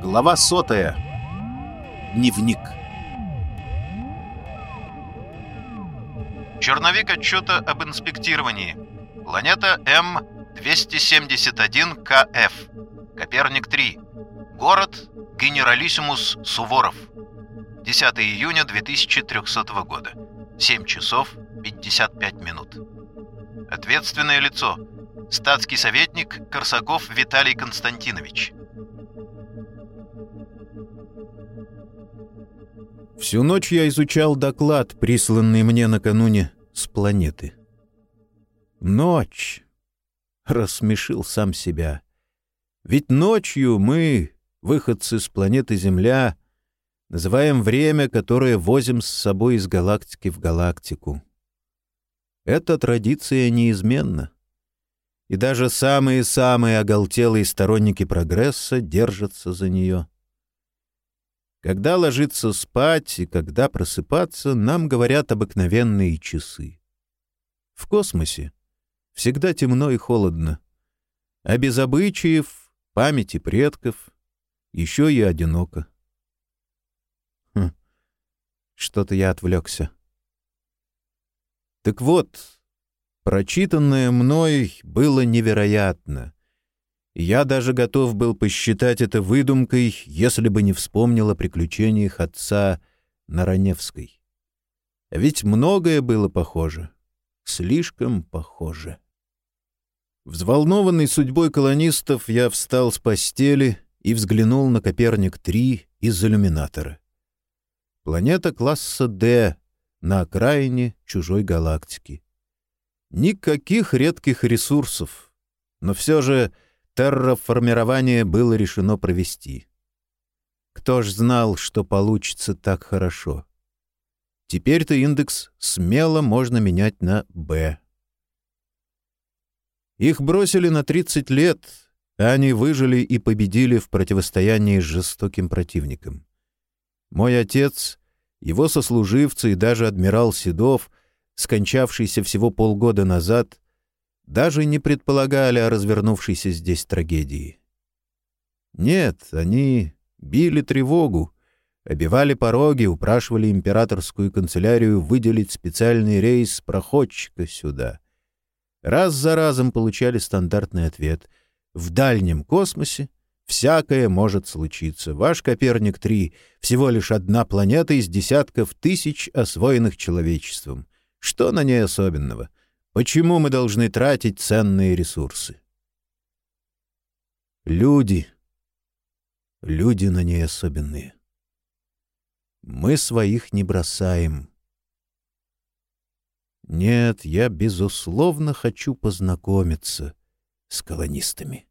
Глава сотая. Дневник. Черновик отчета об инспектировании. Планета М-271КФ. Коперник 3. Город Генералиссимус Суворов. 10 июня 2300 года. 7 часов 55 минут. Ответственное лицо. Статский советник Корсаков Виталий Константинович. Всю ночь я изучал доклад, присланный мне накануне с планеты. Ночь. Рассмешил сам себя. Ведь ночью мы, выходцы с планеты Земля, называем время, которое возим с собой из галактики в галактику. Эта традиция неизменна. И даже самые-самые оголтелые сторонники прогресса держатся за нее. Когда ложиться спать и когда просыпаться, нам говорят обыкновенные часы. В космосе всегда темно и холодно, а без обычаев, памяти предков еще и одиноко. Хм, что-то я отвлекся. Так вот, прочитанное мной было невероятно — я даже готов был посчитать это выдумкой, если бы не вспомнил о приключениях отца на Раневской. Ведь многое было похоже. Слишком похоже. Взволнованный судьбой колонистов, я встал с постели и взглянул на Коперник-3 из иллюминатора. Планета класса «Д» на окраине чужой галактики. Никаких редких ресурсов, но все же терраформирование было решено провести. Кто ж знал, что получится так хорошо? Теперь-то индекс смело можно менять на «Б». Их бросили на 30 лет, а они выжили и победили в противостоянии с жестоким противником. Мой отец, его сослуживцы и даже адмирал Седов, скончавшийся всего полгода назад, даже не предполагали о развернувшейся здесь трагедии. Нет, они били тревогу, обивали пороги, упрашивали императорскую канцелярию выделить специальный рейс проходчика сюда. Раз за разом получали стандартный ответ. В дальнем космосе всякое может случиться. Ваш Коперник-3 — всего лишь одна планета из десятков тысяч, освоенных человечеством. Что на ней особенного? Почему мы должны тратить ценные ресурсы? Люди. Люди на ней особенные. Мы своих не бросаем. Нет, я, безусловно, хочу познакомиться с колонистами.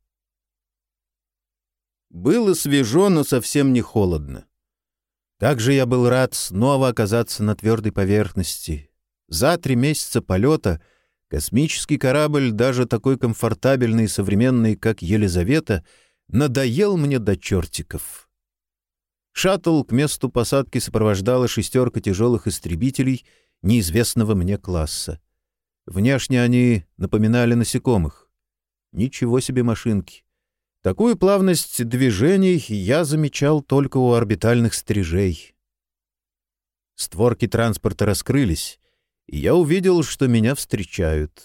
Было свежо, но совсем не холодно. Как же я был рад снова оказаться на твердой поверхности. За три месяца полета — Космический корабль, даже такой комфортабельный и современный, как Елизавета, надоел мне до чертиков. Шаттл к месту посадки сопровождала шестерка тяжелых истребителей неизвестного мне класса. Внешне они напоминали насекомых. Ничего себе машинки. Такую плавность движений я замечал только у орбитальных стрижей. Створки транспорта раскрылись, и я увидел, что меня встречают.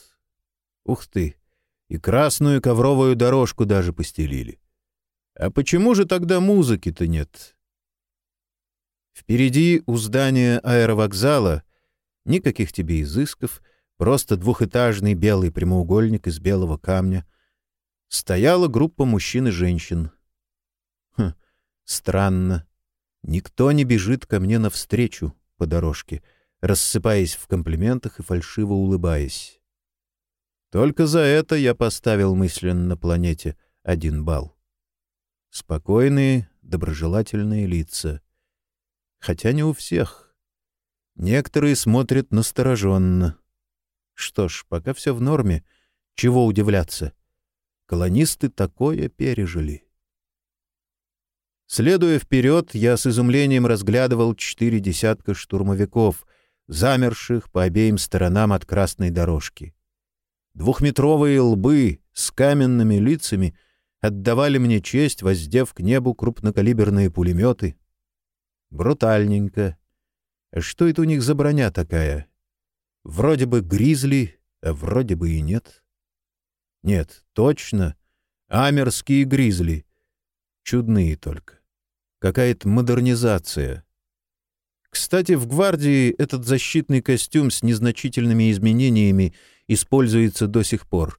Ух ты! И красную ковровую дорожку даже постелили. А почему же тогда музыки-то нет? Впереди у здания аэровокзала никаких тебе изысков, просто двухэтажный белый прямоугольник из белого камня. Стояла группа мужчин и женщин. Хм, странно. Никто не бежит ко мне навстречу по дорожке — рассыпаясь в комплиментах и фальшиво улыбаясь. Только за это я поставил мысленно планете один балл. Спокойные, доброжелательные лица. Хотя не у всех. Некоторые смотрят настороженно. Что ж, пока все в норме, чего удивляться. Колонисты такое пережили. Следуя вперед, я с изумлением разглядывал четыре десятка штурмовиков, замерших по обеим сторонам от красной дорожки. Двухметровые лбы с каменными лицами отдавали мне честь, воздев к небу крупнокалиберные пулеметы. Брутальненько. А что это у них за броня такая? Вроде бы гризли, а вроде бы и нет. Нет, точно. Амерские гризли. Чудные только. Какая-то модернизация. Кстати, в гвардии этот защитный костюм с незначительными изменениями используется до сих пор.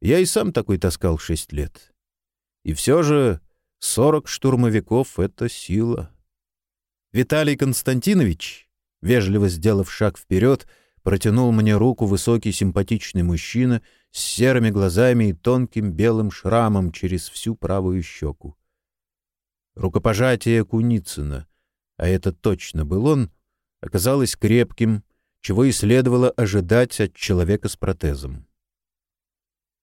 Я и сам такой таскал шесть лет. И все же сорок штурмовиков — это сила. Виталий Константинович, вежливо сделав шаг вперед, протянул мне руку высокий симпатичный мужчина с серыми глазами и тонким белым шрамом через всю правую щеку. Рукопожатие Куницына, а это точно был он, оказалось крепким, чего и следовало ожидать от человека с протезом.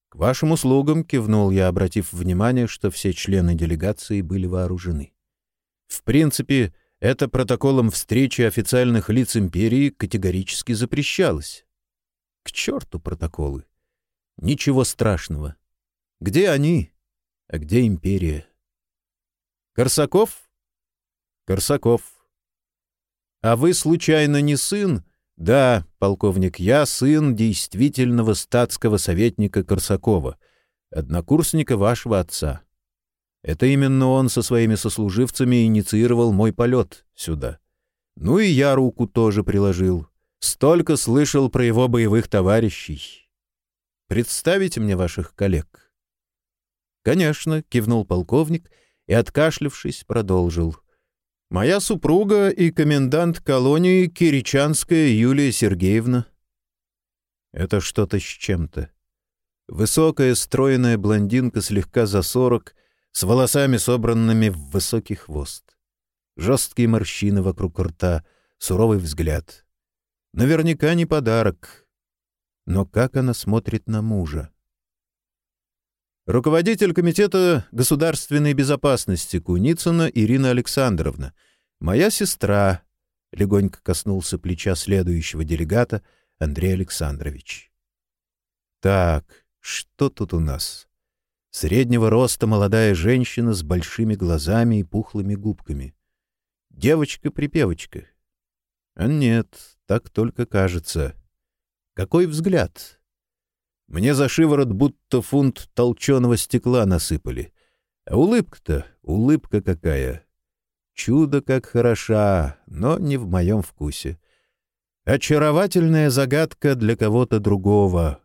«К вашим услугам», — кивнул я, обратив внимание, что все члены делегации были вооружены. В принципе, это протоколом встречи официальных лиц империи категорически запрещалось. К черту протоколы! Ничего страшного. Где они, а где империя? Корсаков? Корсаков. А вы, случайно, не сын? Да, полковник, я сын действительного статского советника Корсакова, однокурсника вашего отца. Это именно он со своими сослуживцами инициировал мой полет сюда. Ну и я руку тоже приложил. Столько слышал про его боевых товарищей. Представите мне ваших коллег. Конечно, кивнул полковник и, откашлившись, продолжил — Моя супруга и комендант колонии Киричанская Юлия Сергеевна. Это что-то с чем-то. Высокая, стройная блондинка слегка за сорок, с волосами, собранными в высокий хвост. Жесткие морщины вокруг рта, суровый взгляд. Наверняка не подарок. Но как она смотрит на мужа? Руководитель Комитета государственной безопасности Куницына Ирина Александровна. Моя сестра. Легонько коснулся плеча следующего делегата Андрей Александрович. Так, что тут у нас? Среднего роста молодая женщина с большими глазами и пухлыми губками. Девочка-припевочка. А нет, так только кажется. Какой взгляд? Мне за шиворот будто фунт толченого стекла насыпали. А улыбка-то, улыбка какая! Чудо как хороша, но не в моем вкусе. Очаровательная загадка для кого-то другого.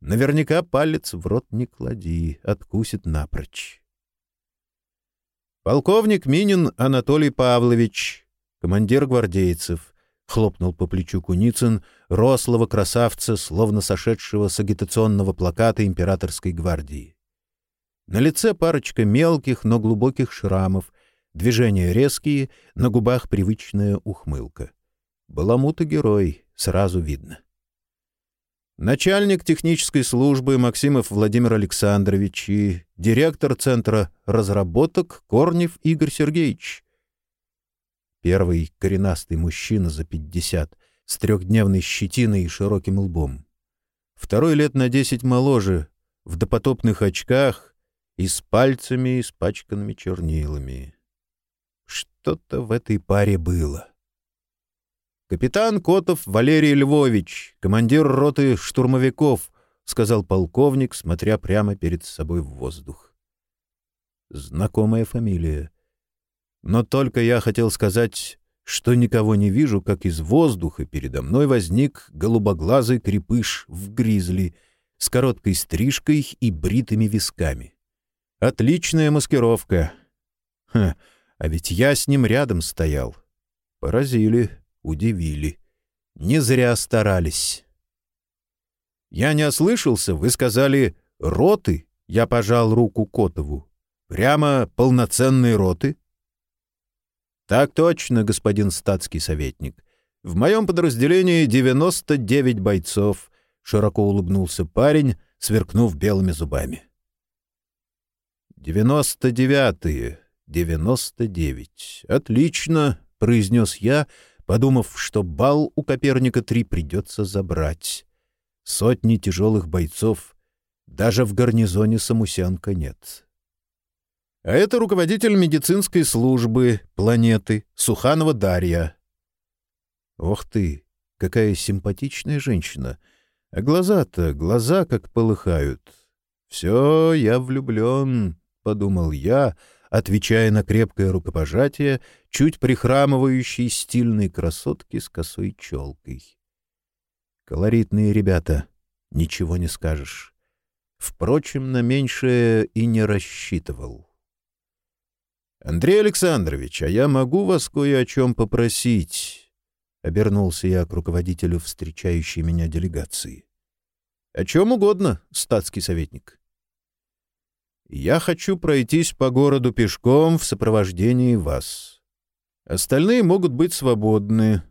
Наверняка палец в рот не клади, откусит напрочь. Полковник Минин Анатолий Павлович, командир гвардейцев, хлопнул по плечу Куницын, рослого красавца, словно сошедшего с агитационного плаката императорской гвардии. На лице парочка мелких, но глубоких шрамов, движения резкие, на губах привычная ухмылка. Баламута герой, сразу видно. Начальник технической службы Максимов Владимир Александрович и директор Центра разработок Корнев Игорь Сергеевич — Первый — коренастый мужчина за пятьдесят, с трехдневной щетиной и широким лбом. Второй лет на десять моложе, в допотопных очках и с пальцами, испачканными чернилами. Что-то в этой паре было. «Капитан Котов Валерий Львович, командир роты штурмовиков», — сказал полковник, смотря прямо перед собой в воздух. Знакомая фамилия. Но только я хотел сказать, что никого не вижу, как из воздуха передо мной возник голубоглазый крепыш в гризли с короткой стрижкой и бритыми висками. Отличная маскировка. Ха, а ведь я с ним рядом стоял. Поразили, удивили. Не зря старались. Я не ослышался, вы сказали «роты», я пожал руку Котову. Прямо полноценные роты? «Так точно, господин статский советник. В моем подразделении 99 бойцов», — широко улыбнулся парень, сверкнув белыми зубами. «Девяносто девятые, девяносто девять. Отлично», — произнес я, подумав, что бал у Коперника-3 придется забрать. Сотни тяжелых бойцов. Даже в гарнизоне Самусянка нет. А это руководитель медицинской службы планеты Суханова Дарья. Ох ты, какая симпатичная женщина. А глаза-то, глаза как полыхают. Все, я влюблен, — подумал я, отвечая на крепкое рукопожатие чуть прихрамывающей стильной красотки с косой челкой. Колоритные ребята, ничего не скажешь. Впрочем, на меньшее и не рассчитывал. «Андрей Александрович, а я могу вас кое о чем попросить?» — обернулся я к руководителю встречающей меня делегации. «О чем угодно, статский советник». «Я хочу пройтись по городу пешком в сопровождении вас. Остальные могут быть свободны.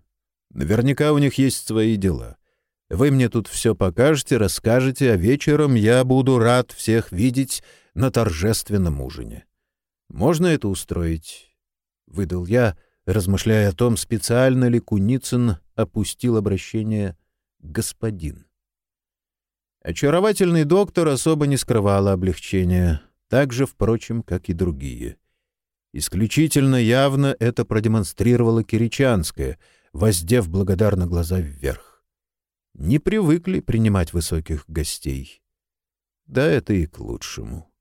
Наверняка у них есть свои дела. Вы мне тут все покажете, расскажете, а вечером я буду рад всех видеть на торжественном ужине. Можно это устроить?» — выдал я, размышляя о том, специально ли Куницын опустил обращение «господин». Очаровательный доктор особо не скрывала облегчения, так же, впрочем, как и другие. Исключительно явно это продемонстрировала Киричанская, воздев благодарно глаза вверх не привыкли принимать высоких гостей. Да это и к лучшему.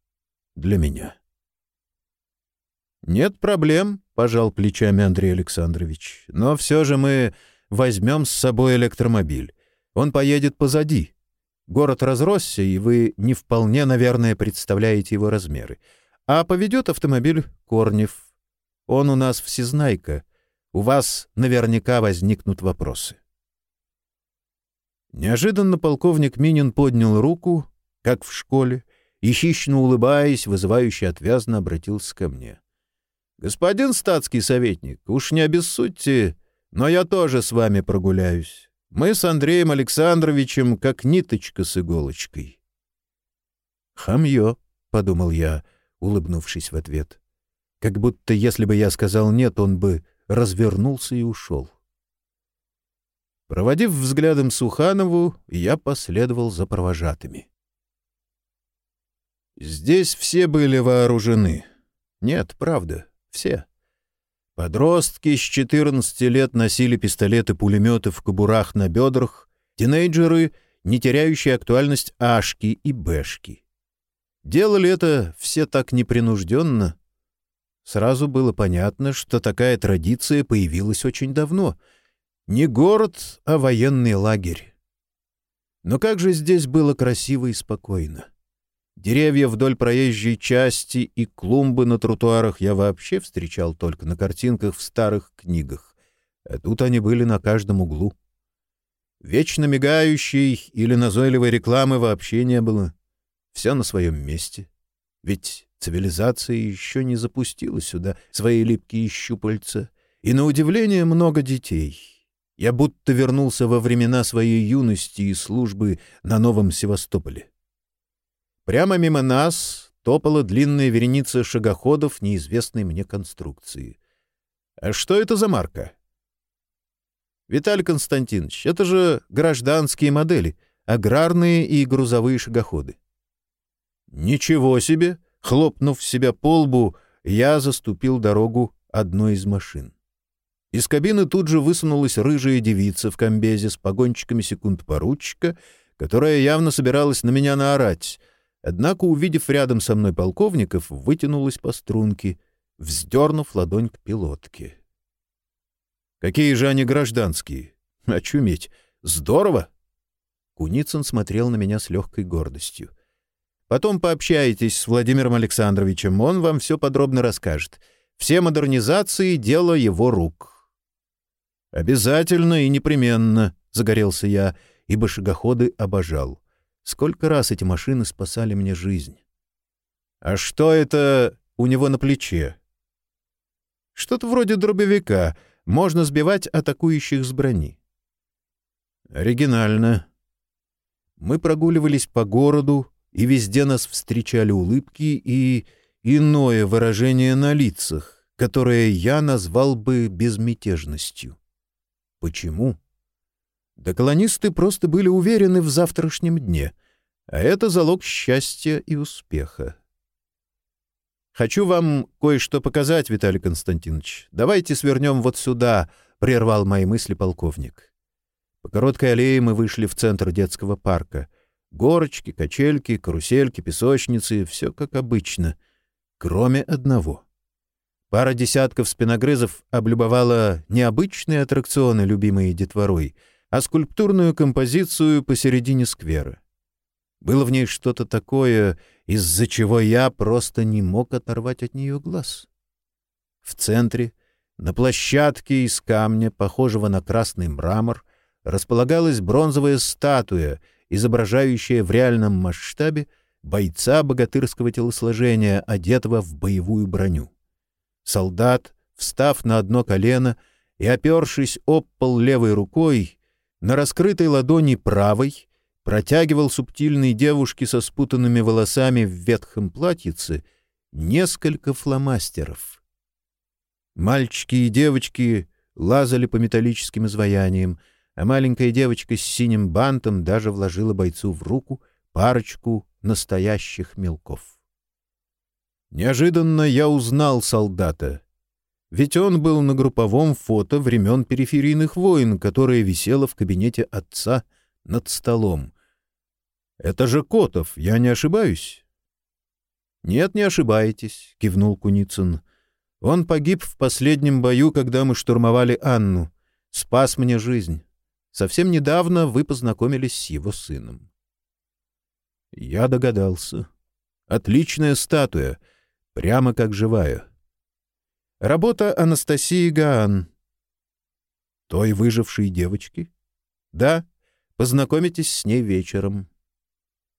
Для меня. «Нет проблем», — пожал плечами Андрей Александрович. «Но все же мы возьмем с собой электромобиль. Он поедет позади. Город разросся, и вы не вполне, наверное, представляете его размеры. А поведет автомобиль Корнев. Он у нас всезнайка. У вас наверняка возникнут вопросы». Неожиданно полковник Минин поднял руку, как в школе, и, хищно улыбаясь, вызывающе отвязно обратился ко мне. «Господин статский советник, уж не обессудьте, но я тоже с вами прогуляюсь. Мы с Андреем Александровичем как ниточка с иголочкой». «Хамье», — подумал я, улыбнувшись в ответ. Как будто, если бы я сказал «нет», он бы развернулся и ушел. Проводив взглядом Суханову, я последовал за провожатыми. Здесь все были вооружены. Нет, правда, все. Подростки с 14 лет носили пистолеты-пулеметы в кобурах на бедрах, тинейджеры, не теряющие актуальность ашки и бэшки. Делали это все так непринужденно. Сразу было понятно, что такая традиция появилась очень давно — не город, а военный лагерь. Но как же здесь было красиво и спокойно. Деревья вдоль проезжей части и клумбы на тротуарах я вообще встречал только на картинках в старых книгах, а тут они были на каждом углу. Вечно мигающей или назойливой рекламы вообще не было. Все на своем месте. Ведь цивилизация еще не запустила сюда свои липкие щупальца, и, на удивление, много детей — я будто вернулся во времена своей юности и службы на Новом Севастополе. Прямо мимо нас топала длинная вереница шагоходов неизвестной мне конструкции. А что это за марка? Виталий Константинович, это же гражданские модели, аграрные и грузовые шагоходы. Ничего себе! Хлопнув себя по лбу, я заступил дорогу одной из машин. Из кабины тут же высунулась рыжая девица в комбезе с погончиками секунд поручика, которая явно собиралась на меня наорать. Однако, увидев рядом со мной полковников, вытянулась по струнке, вздернув ладонь к пилотке. «Какие же они гражданские? Очуметь! Здорово!» Куницын смотрел на меня с легкой гордостью. «Потом пообщайтесь с Владимиром Александровичем, он вам все подробно расскажет. Все модернизации — дело его рук». «Обязательно и непременно», — загорелся я, ибо шагоходы обожал. Сколько раз эти машины спасали мне жизнь. «А что это у него на плече?» «Что-то вроде дробовика. Можно сбивать атакующих с брони». «Оригинально». Мы прогуливались по городу, и везде нас встречали улыбки и иное выражение на лицах, которое я назвал бы безмятежностью. Почему? Да колонисты просто были уверены в завтрашнем дне, а это залог счастья и успеха. «Хочу вам кое-что показать, Виталий Константинович. Давайте свернем вот сюда», — прервал мои мысли полковник. По короткой аллее мы вышли в центр детского парка. Горочки, качельки, карусельки, песочницы — все как обычно, кроме одного. Пара десятков спиногрызов облюбовала необычные аттракционы, любимые детворой, а скульптурную композицию посередине сквера. Было в ней что-то такое, из-за чего я просто не мог оторвать от нее глаз. В центре, на площадке из камня, похожего на красный мрамор, располагалась бронзовая статуя, изображающая в реальном масштабе бойца богатырского телосложения, одетого в боевую броню. Солдат, встав на одно колено и опершись об пол левой рукой, на раскрытой ладони правой протягивал субтильной девушке со спутанными волосами в ветхом платьице несколько фломастеров. Мальчики и девочки лазали по металлическим изваяниям, а маленькая девочка с синим бантом даже вложила бойцу в руку парочку настоящих мелков. Неожиданно я узнал солдата. Ведь он был на групповом фото времен периферийных войн, которое висело в кабинете отца над столом. «Это же Котов, я не ошибаюсь?» «Нет, не ошибаетесь», — кивнул Куницын. «Он погиб в последнем бою, когда мы штурмовали Анну. Спас мне жизнь. Совсем недавно вы познакомились с его сыном». Я догадался. Отличная статуя — прямо как живая. Работа Анастасии Гаан. Той выжившей девочки? Да, познакомитесь с ней вечером.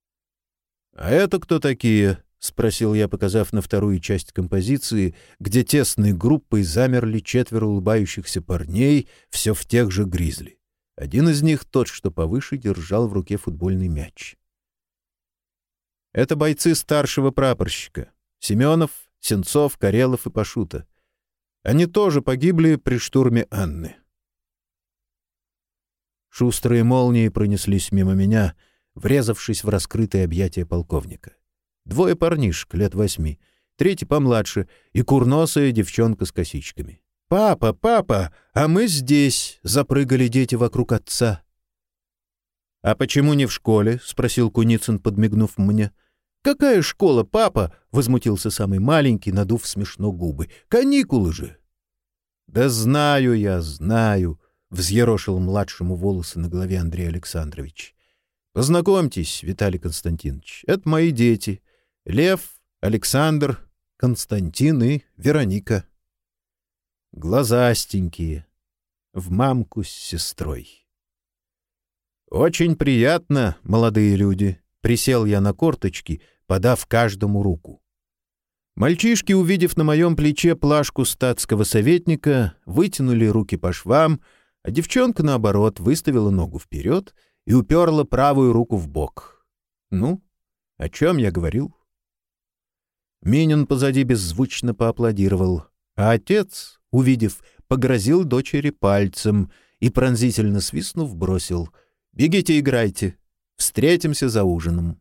— А это кто такие? — спросил я, показав на вторую часть композиции, где тесной группой замерли четверо улыбающихся парней, все в тех же гризли. Один из них, тот, что повыше, держал в руке футбольный мяч. Это бойцы старшего прапорщика. Семенов, Сенцов, Карелов и Пашута. Они тоже погибли при штурме Анны. Шустрые молнии пронеслись мимо меня, врезавшись в раскрытые объятия полковника. Двое парнишек лет восьми, третий помладше и курносая девчонка с косичками. «Папа, папа, а мы здесь!» — запрыгали дети вокруг отца. «А почему не в школе?» — спросил Куницын, подмигнув мне. «Какая школа, папа?» — возмутился самый маленький, надув смешно губы. «Каникулы же!» «Да знаю я, знаю!» — взъерошил младшему волосы на голове Андрей Александрович. «Познакомьтесь, Виталий Константинович, это мои дети. Лев, Александр, Константин и Вероника. Глазастенькие, в мамку с сестрой. Очень приятно, молодые люди. Присел я на корточки, подав каждому руку. Мальчишки, увидев на моем плече плашку статского советника, вытянули руки по швам, а девчонка, наоборот, выставила ногу вперед и уперла правую руку в бок. Ну, о чем я говорил? Минин позади беззвучно поаплодировал, а отец, увидев, погрозил дочери пальцем и, пронзительно свистнув, бросил «Бегите, играйте!» Встретимся за ужином.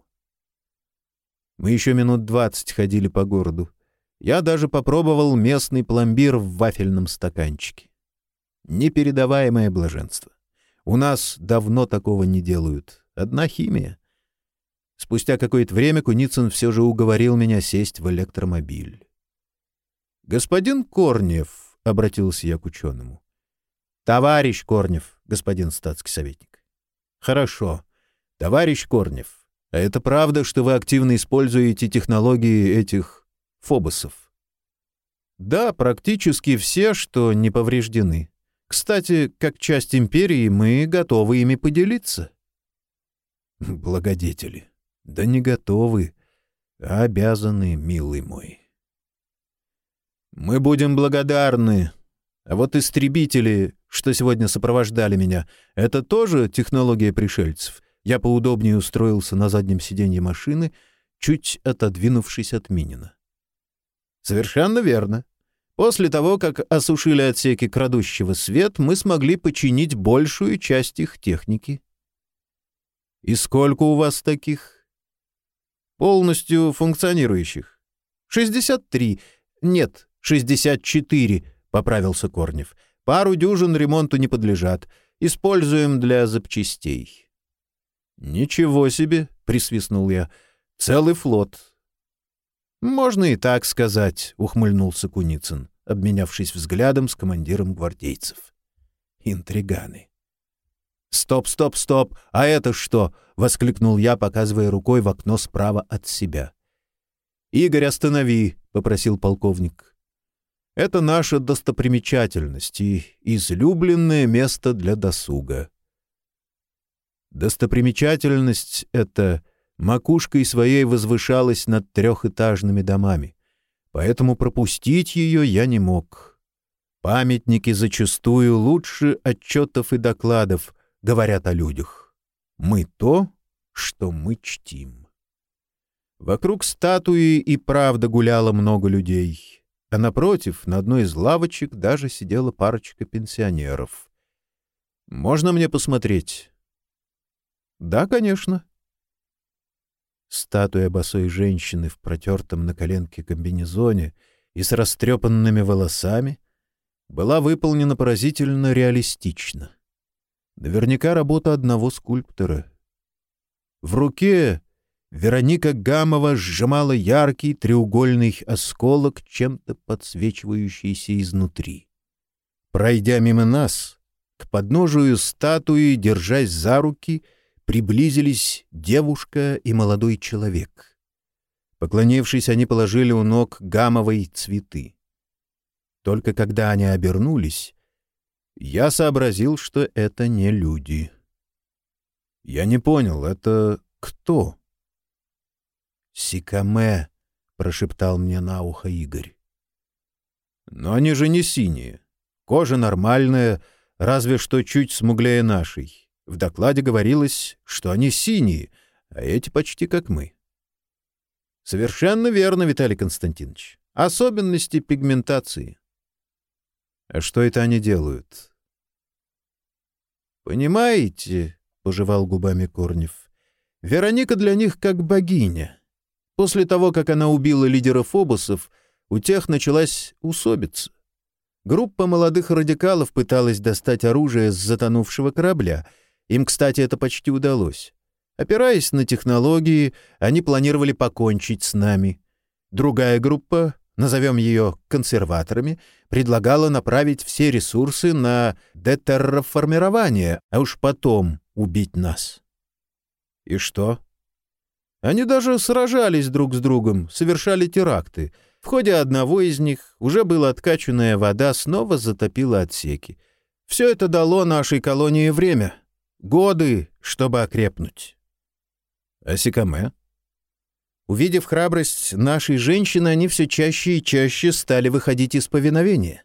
Мы еще минут двадцать ходили по городу. Я даже попробовал местный пломбир в вафельном стаканчике. Непередаваемое блаженство. У нас давно такого не делают. Одна химия. Спустя какое-то время Куницын все же уговорил меня сесть в электромобиль. «Господин Корнев», — обратился я к ученому. «Товарищ Корнев, господин статский советник». «Хорошо. «Товарищ Корнев, а это правда, что вы активно используете технологии этих фобосов?» «Да, практически все, что не повреждены. Кстати, как часть империи мы готовы ими поделиться». «Благодетели, да не готовы, а обязаны, милый мой». «Мы будем благодарны. А вот истребители, что сегодня сопровождали меня, это тоже технология пришельцев?» Я поудобнее устроился на заднем сиденье машины, чуть отодвинувшись от Минина. «Совершенно верно. После того, как осушили отсеки крадущего свет, мы смогли починить большую часть их техники». «И сколько у вас таких?» «Полностью функционирующих. шестьдесят три. Нет, шестьдесят четыре, — поправился Корнев. Пару дюжин ремонту не подлежат. Используем для запчастей. «Ничего себе!» — присвистнул я. «Целый флот». «Можно и так сказать», — ухмыльнулся Куницын, обменявшись взглядом с командиром гвардейцев. «Интриганы». «Стоп, стоп, стоп! А это что?» — воскликнул я, показывая рукой в окно справа от себя. «Игорь, останови!» — попросил полковник. «Это наша достопримечательность и излюбленное место для досуга». Достопримечательность эта макушкой своей возвышалась над трехэтажными домами, поэтому пропустить ее я не мог. Памятники зачастую лучше отчетов и докладов говорят о людях. Мы то, что мы чтим. Вокруг статуи и правда гуляло много людей, а напротив, на одной из лавочек даже сидела парочка пенсионеров. «Можно мне посмотреть?» «Да, конечно». Статуя босой женщины в протертом на коленке комбинезоне и с растрепанными волосами была выполнена поразительно реалистично. Наверняка работа одного скульптора. В руке Вероника Гамова сжимала яркий треугольный осколок, чем-то подсвечивающийся изнутри. Пройдя мимо нас, к подножию статуи, держась за руки, приблизились девушка и молодой человек. Поклонившись, они положили у ног гамовой цветы. Только когда они обернулись, я сообразил, что это не люди. Я не понял, это кто? «Сикаме», — прошептал мне на ухо Игорь. «Но они же не синие. Кожа нормальная, разве что чуть смуглее нашей. В докладе говорилось, что они синие, а эти почти как мы». «Совершенно верно, Виталий Константинович. Особенности пигментации». «А что это они делают?» «Понимаете», — пожевал губами Корнев, — «Вероника для них как богиня». После того, как она убила лидера Фобосов, у тех началась усобица. Группа молодых радикалов пыталась достать оружие с затонувшего корабля. Им, кстати, это почти удалось. Опираясь на технологии, они планировали покончить с нами. Другая группа, назовем ее консерваторами, предлагала направить все ресурсы на детерраформирование, а уж потом убить нас. И что? Они даже сражались друг с другом, совершали теракты. В ходе одного из них уже была откачанная вода, снова затопила отсеки. Все это дало нашей колонии время. Годы, чтобы окрепнуть. А Сикаме? Увидев храбрость нашей женщины, они все чаще и чаще стали выходить из повиновения.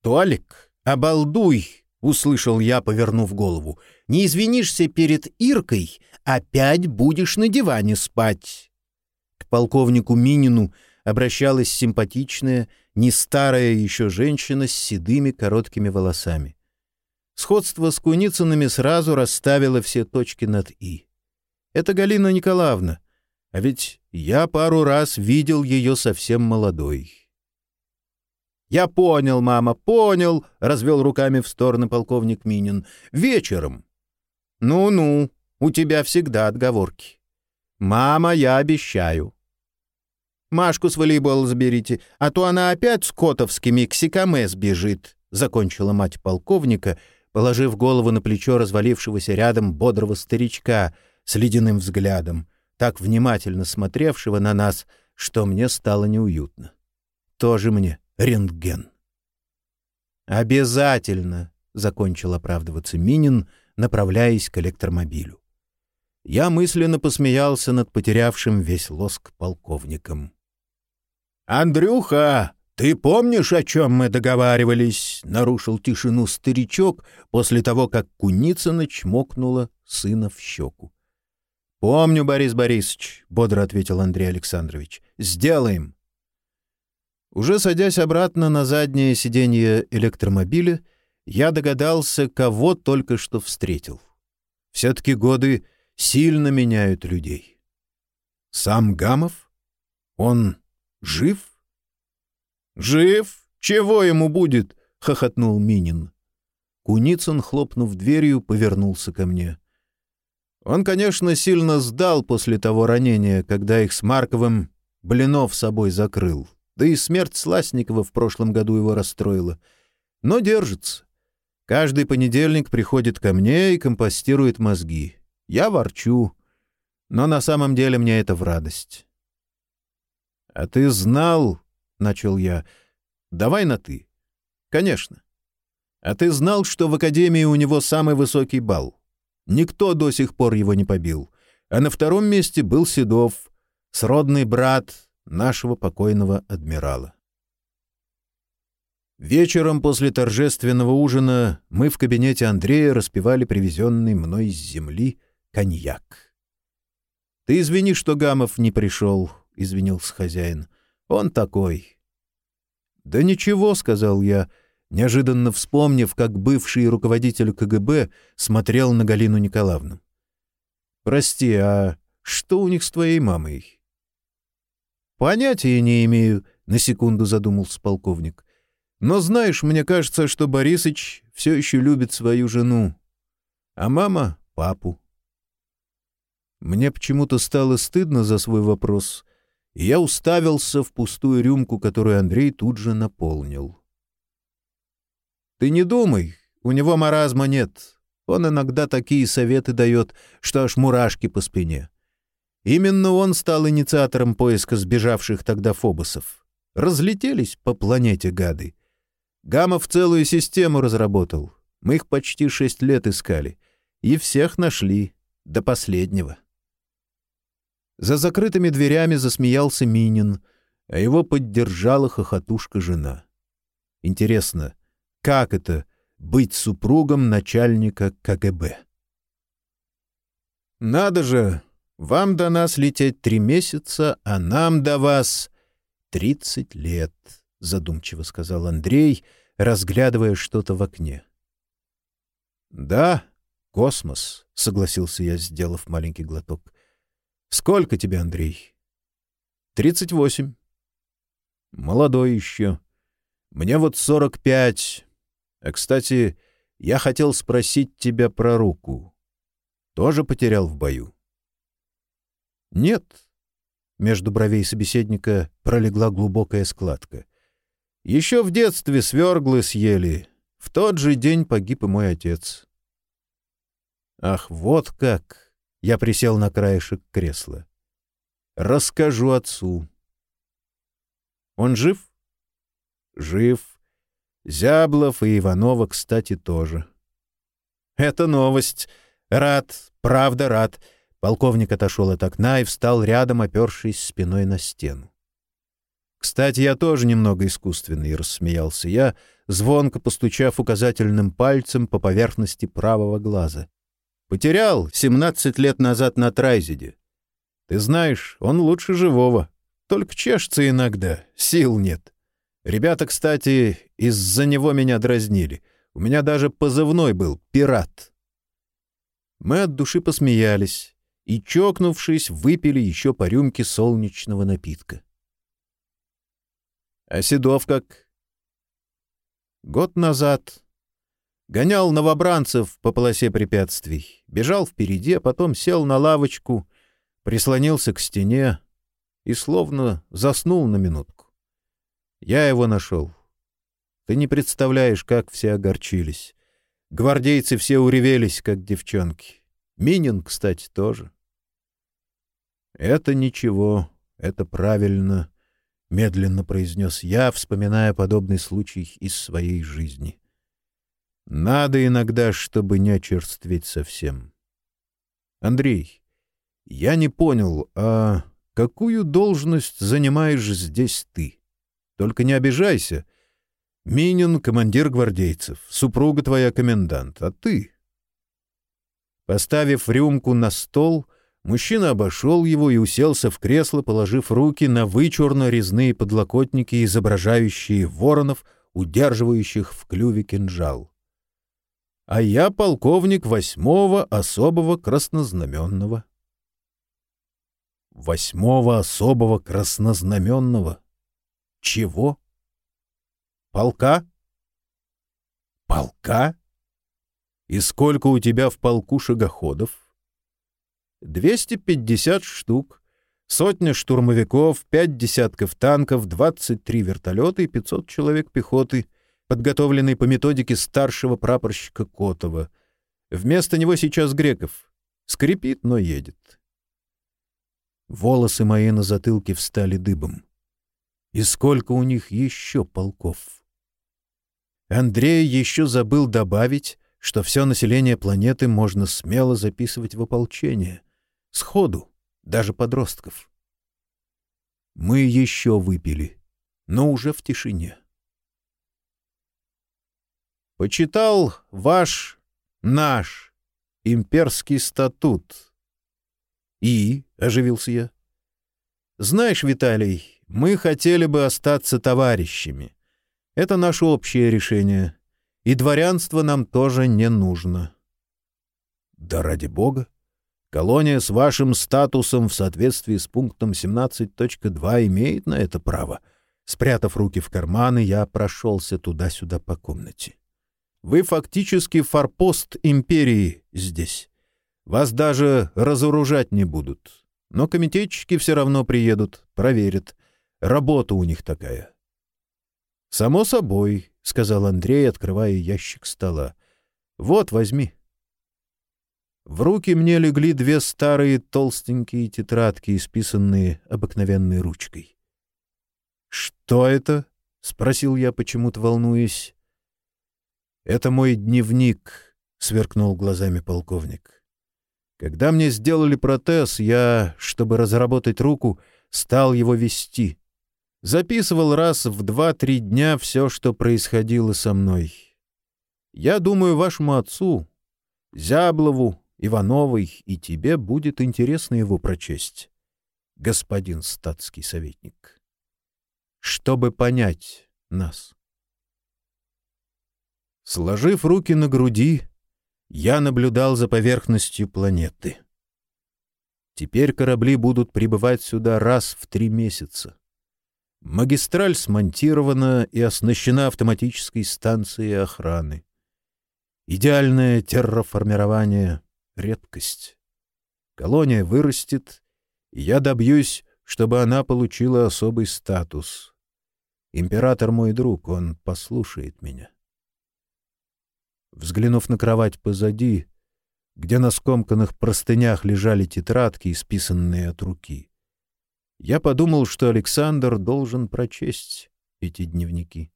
«Толик, обалдуй!» — услышал я, повернув голову. «Не извинишься перед Иркой, опять будешь на диване спать». К полковнику Минину обращалась симпатичная, не старая еще женщина с седыми короткими волосами. Сходство с Куницынами сразу расставило все точки над «и». Это Галина Николаевна, а ведь я пару раз видел ее совсем молодой. «Я понял, мама, понял», — развел руками в сторону полковник Минин. «Вечером». «Ну-ну, у тебя всегда отговорки». «Мама, я обещаю». «Машку с волейбола заберите, а то она опять с котовскими к Сикаме сбежит», — закончила мать полковника, положив голову на плечо развалившегося рядом бодрого старичка с ледяным взглядом, так внимательно смотревшего на нас, что мне стало неуютно. «Тоже мне рентген. «Обязательно!» — закончил оправдываться Минин, направляясь к электромобилю. Я мысленно посмеялся над потерявшим весь лоск полковником. «Андрюха, ты помнишь, о чем мы договаривались?» — нарушил тишину старичок после того, как Куницына чмокнула сына в щеку. «Помню, Борис Борисович», — бодро ответил Андрей Александрович. «Сделаем». Уже садясь обратно на заднее сиденье электромобиля, я догадался, кого только что встретил. Все-таки годы сильно меняют людей. Сам Гамов? Он Жив? Жив? Чего ему будет? хохотнул Минин. Куницын, хлопнув дверью, повернулся ко мне. Он, конечно, сильно сдал после того ранения, когда их с Марковым Блинов собой закрыл. Да и смерть Сласникова в прошлом году его расстроила. Но держится. Каждый понедельник приходит ко мне и компостирует мозги. Я ворчу. Но на самом деле мне это в радость. — А ты знал, — начал я, — давай на «ты». — Конечно. А ты знал, что в академии у него самый высокий балл? Никто до сих пор его не побил. А на втором месте был Седов, сродный брат нашего покойного адмирала. Вечером после торжественного ужина мы в кабинете Андрея распивали привезенный мной с земли коньяк. «Ты извини, что Гамов не пришел», — извинился хозяин. «Он такой». «Да ничего», — сказал я, неожиданно вспомнив, как бывший руководитель КГБ смотрел на Галину Николаевну. «Прости, а что у них с твоей мамой?» «Понятия не имею», — на секунду задумался полковник. «Но знаешь, мне кажется, что Борисыч все еще любит свою жену, а мама — папу». Мне почему-то стало стыдно за свой вопрос, и я уставился в пустую рюмку, которую Андрей тут же наполнил. «Ты не думай, у него маразма нет. Он иногда такие советы дает, что аж мурашки по спине. Именно он стал инициатором поиска сбежавших тогда фобосов. Разлетелись по планете гады. Гамов целую систему разработал. Мы их почти шесть лет искали. И всех нашли. До последнего. За закрытыми дверями засмеялся Минин, а его поддержала хохотушка жена. Интересно, как это — быть супругом начальника КГБ? «Надо же!» Вам до нас лететь три месяца, а нам до вас тридцать лет, — задумчиво сказал Андрей, разглядывая что-то в окне. — Да, космос, — согласился я, сделав маленький глоток. — Сколько тебе, Андрей? — Тридцать восемь. — Молодой еще. Мне вот сорок пять. А, кстати, я хотел спросить тебя про руку. Тоже потерял в бою? — «Нет». Между бровей собеседника пролегла глубокая складка. «Еще в детстве сверглы съели. В тот же день погиб и мой отец». «Ах, вот как!» — я присел на краешек кресла. «Расскажу отцу». «Он жив?» «Жив. Зяблов и Иванова, кстати, тоже». «Это новость. Рад, правда рад». Полковник отошел от окна и встал рядом, опершись спиной на стену. «Кстати, я тоже немного искусственный», — рассмеялся я, звонко постучав указательным пальцем по поверхности правого глаза. «Потерял 17 лет назад на Трайзиде. Ты знаешь, он лучше живого. Только чешется иногда, сил нет. Ребята, кстати, из-за него меня дразнили. У меня даже позывной был «Пират». Мы от души посмеялись и, чокнувшись, выпили еще по рюмке солнечного напитка. А Седов как? Год назад гонял новобранцев по полосе препятствий, бежал впереди, а потом сел на лавочку, прислонился к стене и словно заснул на минутку. Я его нашел. Ты не представляешь, как все огорчились. Гвардейцы все уревелись, как девчонки. Минин, кстати, тоже. «Это ничего, это правильно», — медленно произнес я, вспоминая подобный случай из своей жизни. «Надо иногда, чтобы не очерстветь совсем». «Андрей, я не понял, а какую должность занимаешь здесь ты? Только не обижайся. Минин — командир гвардейцев, супруга твоя комендант, а ты...» Поставив рюмку на стол — Мужчина обошел его и уселся в кресло, положив руки на вычурно-резные подлокотники, изображающие воронов, удерживающих в клюве кинжал. «А я полковник восьмого особого краснознаменного». «Восьмого особого краснознаменного», Чего? Полка? Полка? И сколько у тебя в полку шагоходов? 250 штук, сотня штурмовиков, пять десятков танков, 23 вертолета и 500 человек пехоты, подготовленной по методике старшего прапорщика Котова. Вместо него сейчас Греков. Скрипит, но едет. Волосы мои на затылке встали дыбом. И сколько у них еще полков? Андрей еще забыл добавить, что все население планеты можно смело записывать в ополчение. Сходу, даже подростков. Мы еще выпили, но уже в тишине. Почитал ваш, наш, имперский статут. И, — оживился я, — знаешь, Виталий, мы хотели бы остаться товарищами. Это наше общее решение. И дворянство нам тоже не нужно. Да ради бога. Колония с вашим статусом в соответствии с пунктом 17.2 имеет на это право. Спрятав руки в карманы, я прошелся туда-сюда по комнате. Вы фактически форпост империи здесь. Вас даже разоружать не будут. Но комитетчики все равно приедут, проверят. Работа у них такая. «Само собой», — сказал Андрей, открывая ящик стола. «Вот, возьми». В руки мне легли две старые толстенькие тетрадки, исписанные обыкновенной ручкой. «Что это?» — спросил я, почему-то волнуясь. «Это мой дневник», — сверкнул глазами полковник. «Когда мне сделали протез, я, чтобы разработать руку, стал его вести. Записывал раз в два-три дня все, что происходило со мной. Я думаю, вашему отцу, Зяблову, Ивановой и тебе будет интересно его прочесть, господин статский советник, чтобы понять нас. Сложив руки на груди, я наблюдал за поверхностью планеты. Теперь корабли будут прибывать сюда раз в три месяца. Магистраль смонтирована и оснащена автоматической станцией охраны. Идеальное терраформирование — редкость. Колония вырастет, и я добьюсь, чтобы она получила особый статус. Император мой друг, он послушает меня. Взглянув на кровать позади, где на скомканных простынях лежали тетрадки, исписанные от руки, я подумал, что Александр должен прочесть эти дневники.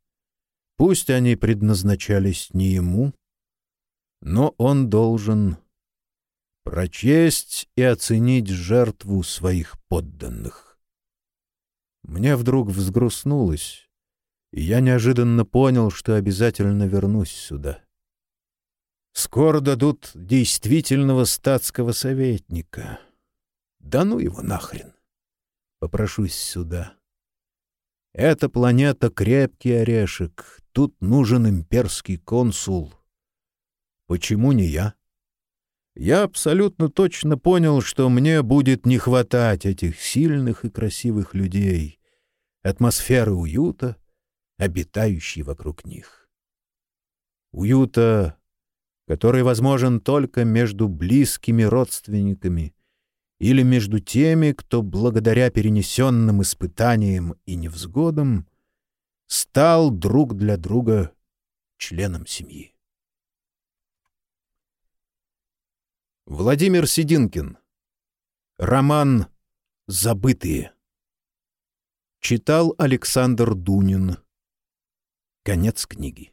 Пусть они предназначались не ему, но он должен прочесть и оценить жертву своих подданных. Мне вдруг взгрустнулось, и я неожиданно понял, что обязательно вернусь сюда. Скоро дадут действительного статского советника. Да ну его нахрен! попрошусь сюда. Эта планета — крепкий орешек, тут нужен имперский консул. Почему не я? Я абсолютно точно понял, что мне будет не хватать этих сильных и красивых людей, атмосферы уюта, обитающей вокруг них. Уюта, который возможен только между близкими родственниками — или между теми, кто благодаря перенесенным испытаниям и невзгодам стал друг для друга членом семьи. Владимир Сидинкин. Роман «Забытые». Читал Александр Дунин. Конец книги.